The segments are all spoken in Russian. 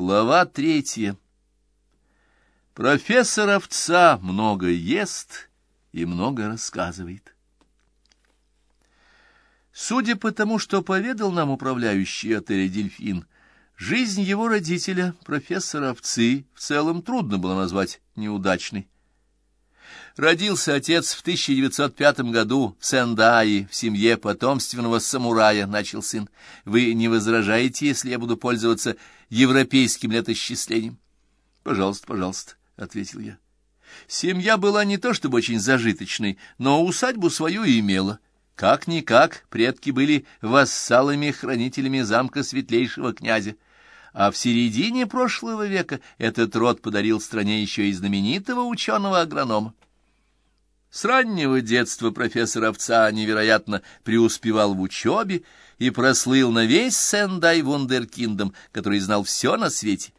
Глава третья. Профессор овца много ест и много рассказывает. Судя по тому, что поведал нам управляющий отеля «Дельфин», жизнь его родителя, профессора овцы, в целом трудно было назвать неудачной. Родился отец в 1905 году в Сендае, в семье потомственного самурая, начал сын. Вы не возражаете, если я буду пользоваться европейским летосчислением? Пожалуйста, пожалуйста, — ответил я. Семья была не то чтобы очень зажиточной, но усадьбу свою имела. Как-никак предки были вассалами-хранителями замка светлейшего князя. А в середине прошлого века этот род подарил стране еще и знаменитого ученого-агронома. С раннего детства профессор Овца невероятно преуспевал в учебе и прослыл на весь Сендай вундеркиндом, который знал все на свете.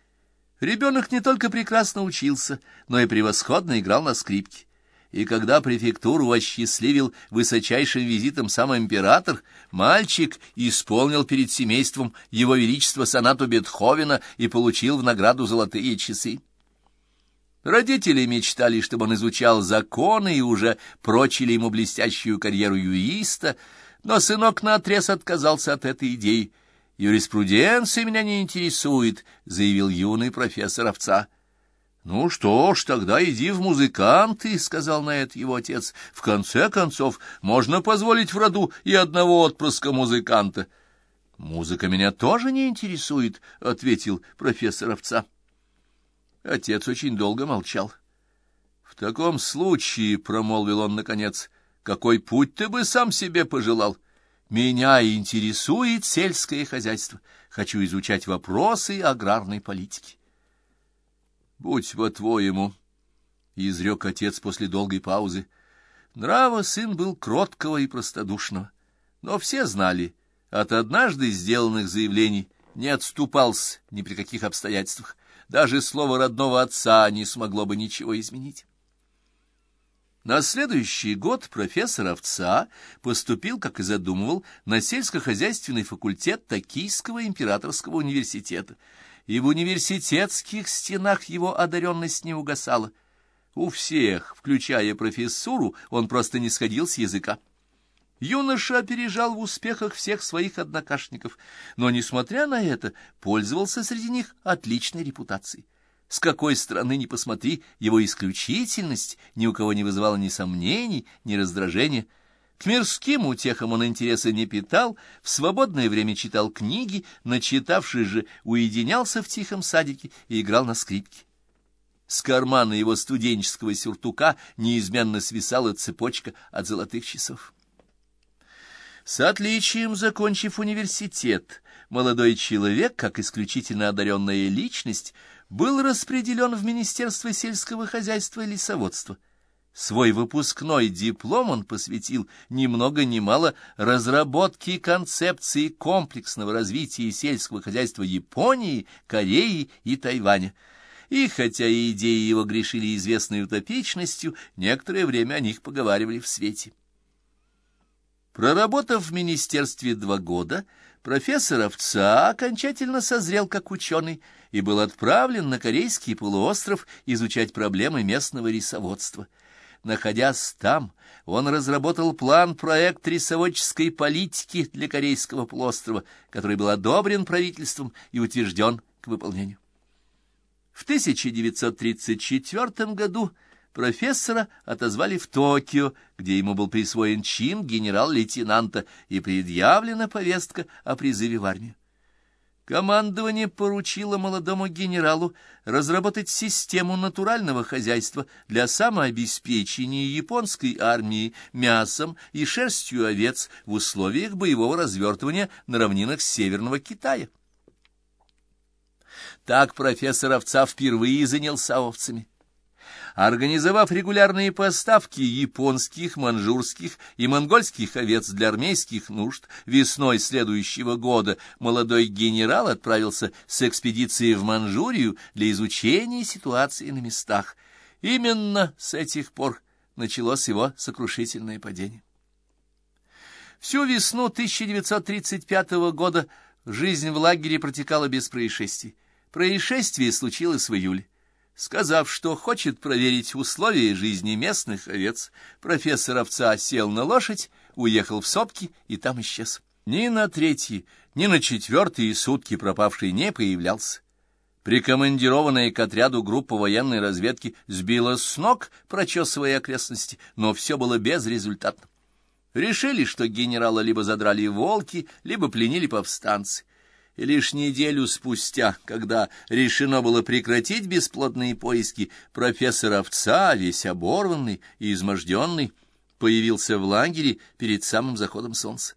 Ребенок не только прекрасно учился, но и превосходно играл на скрипке. И когда префектуру осчастливил высочайшим визитом сам император, мальчик исполнил перед семейством его величество сонату Бетховена и получил в награду золотые часы. Родители мечтали, чтобы он изучал законы и уже прочили ему блестящую карьеру юриста, но сынок наотрез отказался от этой идеи. «Юриспруденция меня не интересует», — заявил юный профессор овца. «Ну что ж, тогда иди в музыканты», — сказал на это его отец. «В конце концов, можно позволить в роду и одного отпрыска музыканта». «Музыка меня тоже не интересует», — ответил профессор овца. Отец очень долго молчал. — В таком случае, — промолвил он наконец, — какой путь ты бы сам себе пожелал? Меня интересует сельское хозяйство. Хочу изучать вопросы аграрной политики. — Будь по-твоему, — изрек отец после долгой паузы. Нрава сын был кроткого и простодушного, но все знали, от однажды сделанных заявлений не отступался ни при каких обстоятельствах. Даже слово родного отца не смогло бы ничего изменить. На следующий год профессор Овца поступил, как и задумывал, на сельскохозяйственный факультет Токийского императорского университета, и в университетских стенах его одаренность не угасала. У всех, включая профессуру, он просто не сходил с языка. Юноша опережал в успехах всех своих однокашников, но, несмотря на это, пользовался среди них отличной репутацией. С какой стороны ни посмотри, его исключительность ни у кого не вызывала ни сомнений, ни раздражения. К мирским утехам он интереса не питал, в свободное время читал книги, начитавшись же, уединялся в тихом садике и играл на скрипке. С кармана его студенческого сюртука неизменно свисала цепочка от золотых часов. С отличием закончив университет, молодой человек, как исключительно одаренная личность, был распределен в Министерство сельского хозяйства и лесоводства. Свой выпускной диплом он посвятил ни много ни мало разработке концепции комплексного развития сельского хозяйства Японии, Кореи и Тайваня. И хотя идеи его грешили известной утопичностью, некоторое время о них поговаривали в свете. Проработав в министерстве два года, профессор Овца окончательно созрел как ученый и был отправлен на Корейский полуостров изучать проблемы местного рисоводства. Находясь там, он разработал план-проект рисоводческой политики для Корейского полуострова, который был одобрен правительством и утвержден к выполнению. В 1934 году профессора отозвали в Токио, где ему был присвоен чин генерал-лейтенанта и предъявлена повестка о призыве в армию. Командование поручило молодому генералу разработать систему натурального хозяйства для самообеспечения японской армии мясом и шерстью овец в условиях боевого развертывания на равнинах Северного Китая. Так профессор Овца впервые занялся овцами организовав регулярные поставки японских, манжурских и монгольских овец для армейских нужд, весной следующего года молодой генерал отправился с экспедицией в Манчжурию для изучения ситуации на местах. Именно с этих пор началось его сокрушительное падение. Всю весну 1935 года жизнь в лагере протекала без происшествий. Происшествие случилось в июле. Сказав, что хочет проверить условия жизни местных овец, профессор овца сел на лошадь, уехал в сопки и там исчез. Ни на третьи, ни на четвертые сутки пропавший не появлялся. Прикомандированная к отряду группа военной разведки сбила с ног, прочесывая окрестности, но все было безрезультатно. Решили, что генерала либо задрали волки, либо пленили повстанцы. И лишь неделю спустя, когда решено было прекратить бесплодные поиски, профессор Овца, весь оборванный и изможденный, появился в лагере перед самым заходом солнца.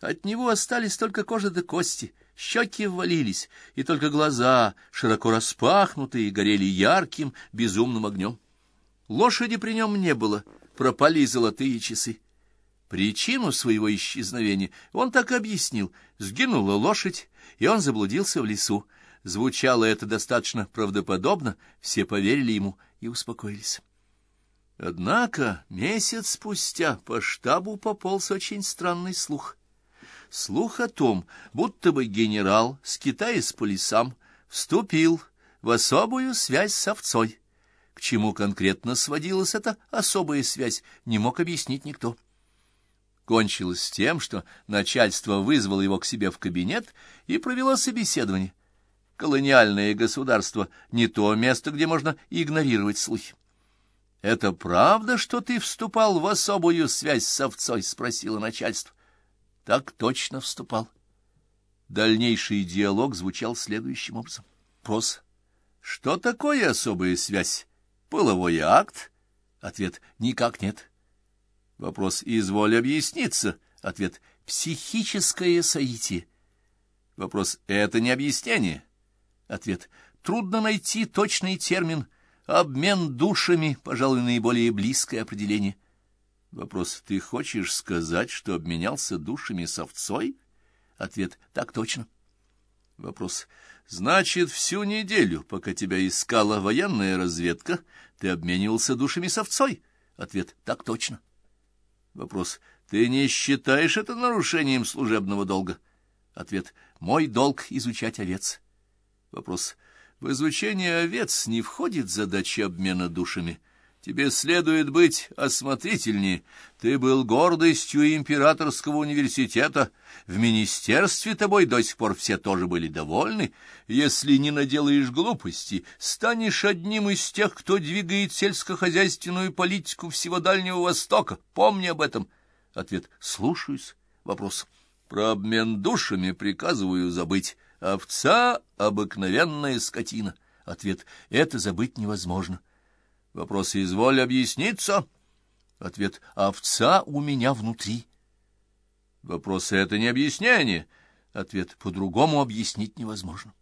От него остались только кожа до кости — Щеки ввалились, и только глаза, широко распахнутые, горели ярким, безумным огнем. Лошади при нем не было, пропали золотые часы. Причину своего исчезновения он так объяснил. Сгинула лошадь, и он заблудился в лесу. Звучало это достаточно правдоподобно, все поверили ему и успокоились. Однако месяц спустя по штабу пополз очень странный слух — слух о том, будто бы генерал, скитаясь по лесам, вступил в особую связь с овцой. К чему конкретно сводилась эта особая связь, не мог объяснить никто. Кончилось тем, что начальство вызвало его к себе в кабинет и провело собеседование. Колониальное государство — не то место, где можно игнорировать слухи. — Это правда, что ты вступал в особую связь с овцой? — спросило начальство так точно вступал. Дальнейший диалог звучал следующим образом. Вопрос. Что такое особая связь? Половой акт? Ответ. Никак нет. Вопрос. Изволь объясниться. Ответ. Психическое соитие. Вопрос. Это не объяснение. Ответ. Трудно найти точный термин. Обмен душами, пожалуй, наиболее близкое определение. Вопрос. Ты хочешь сказать, что обменялся душами с овцой? Ответ. Так точно. Вопрос. Значит, всю неделю, пока тебя искала военная разведка, ты обменивался душами с овцой? Ответ. Так точно. Вопрос. Ты не считаешь это нарушением служебного долга? Ответ. Мой долг — изучать овец. Вопрос. В изучение овец не входит задача обмена душами — Тебе следует быть осмотрительнее. Ты был гордостью императорского университета. В министерстве тобой до сих пор все тоже были довольны. Если не наделаешь глупости, станешь одним из тех, кто двигает сельскохозяйственную политику всего Дальнего Востока. Помни об этом. Ответ. Слушаюсь. Вопрос. Про обмен душами приказываю забыть. Овца — обыкновенная скотина. Ответ. Это забыть невозможно. Вопрос «Изволь объясниться?» Ответ «Овца у меня внутри». Вопрос «Это не объяснение?» Ответ «По-другому объяснить невозможно».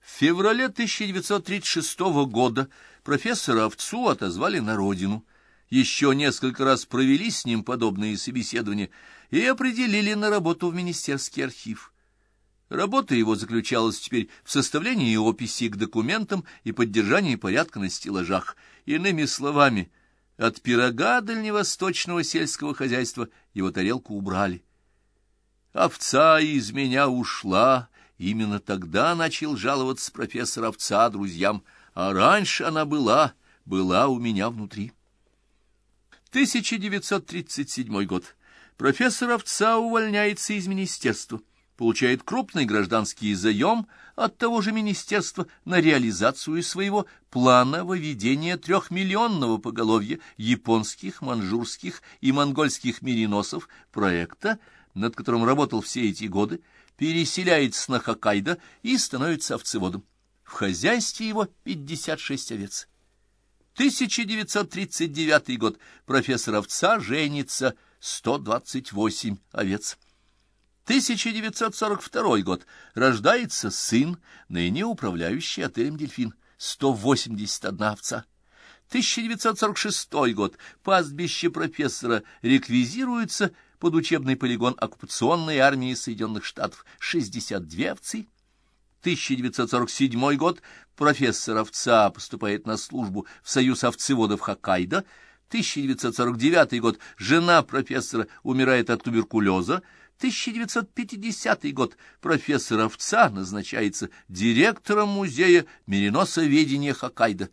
В феврале 1936 года профессора Овцу отозвали на родину. Еще несколько раз провели с ним подобные собеседования и определили на работу в Министерский архив. Работа его заключалась теперь в составлении описей к документам и поддержании порядка на стеллажах. Иными словами, от пирога дальневосточного сельского хозяйства его тарелку убрали. Овца из меня ушла, именно тогда начал жаловаться профессор овца друзьям, а раньше она была, была у меня внутри. 1937 год. Профессор овца увольняется из министерства получает крупный гражданский заем от того же министерства на реализацию своего плана выведения трехмиллионного поголовья японских, манжурских и монгольских мериносов проекта, над которым работал все эти годы, переселяется на Хоккайдо и становится овцеводом. В хозяйстве его 56 овец. 1939 год. Профессор овца женится 128 овец. 1942 год. Рождается сын, ныне управляющий отелем «Дельфин». 181 овца. 1946 год. Пастбище профессора реквизируется под учебный полигон оккупационной армии Соединенных Штатов. 62 овцы. 1947 год. Профессор овца поступает на службу в Союз овцеводов Хоккайдо. 1949 год. Жена профессора умирает от туберкулеза. 1950 год профессор Овца назначается директором музея мериносоведения Хоккайдо.